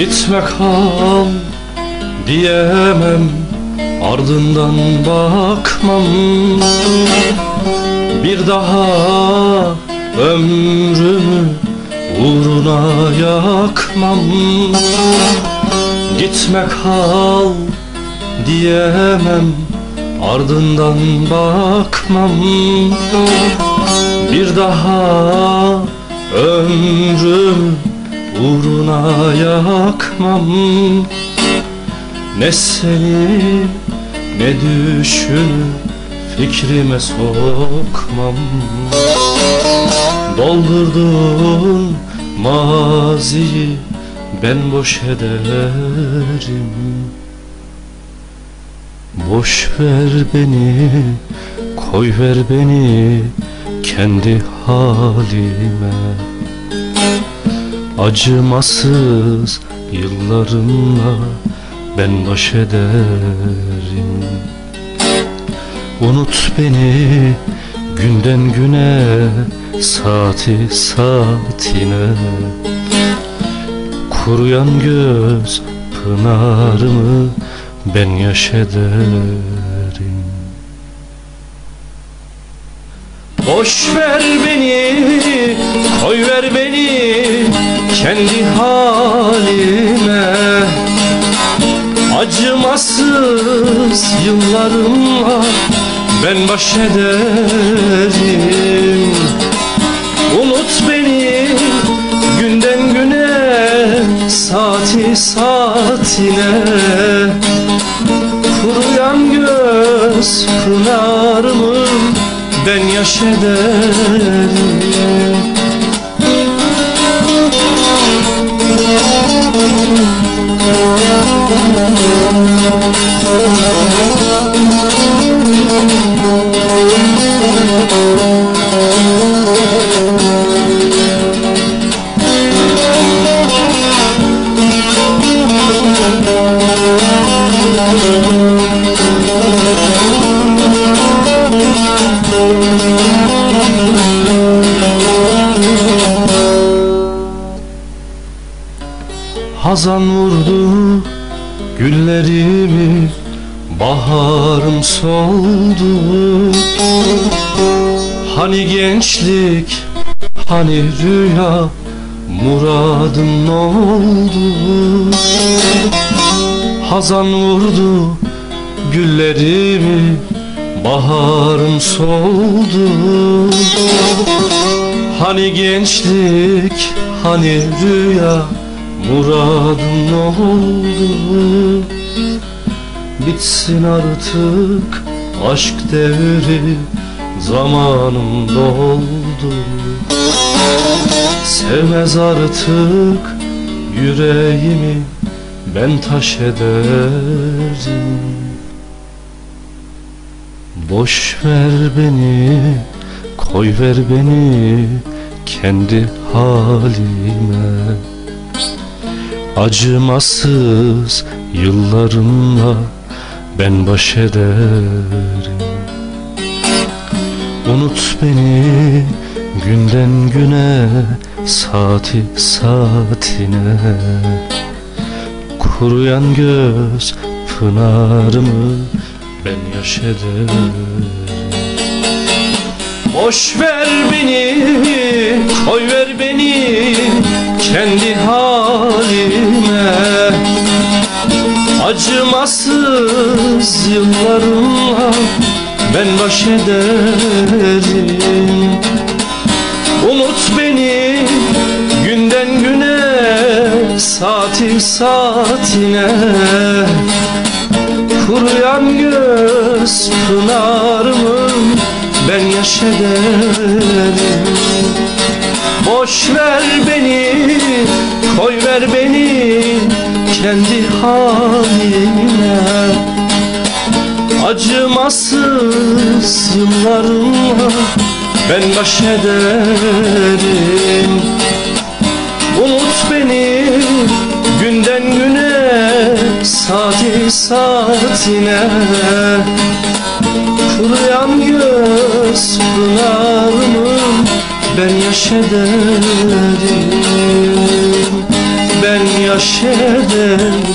Gitme kal diyemem Ardından bakmam. Bir daha ömrümü uğruna yakmam. Gitme kal diyemem Ardından bakmam. Bir daha ömrümü uğruna yakmam Ne seni ne düşün fikrime sokmam. Doldurdun maziyi ben boş ederim. Boş ver beni, koy ver beni kendi halime. Acımasız yıllarımla ben baş ederim. Unut beni günden güne saati saatine. Kuruyan göz pınarımı ben yaş ederim. Boş ver beni, koy ver beni kendi halime yıllarımla ben baş ederim. Unut beni günden güne saati saatine. Kuruyan göz pınarımı ben yaş ederim Hazan vurdu güllerimi Baharım soldu. Hani gençlik Hani rüya Muradın oldu. Hazan vurdu güllerimi Baharım soldu. Hani gençlik Hani rüya Muradın oldu. Bitsin artık aşk devri Zamanım doldu. Sevmez artık yüreğimi Ben taş ederim. Boş ver beni Koy ver beni Kendi halime Acımasız yıllarımla ben baş ederim. Unut beni günden güne saati saatine. Kuruyan göz pınarımı ben yaş ederim. Boş ver beni, koy ver beni kendi Acımasız yıllarımla ben baş ederim. Unut beni günden güne saati saatine Kuruyan göz pınarımı ben yaş ederim. Boş ver beni, koy ver beni kendi haline Acımasız yıllarımla ben baş ederim. Unut beni günden güne saati saatine. Kuruyan göz pınarımı ben yaş ederim Ben yaş ederim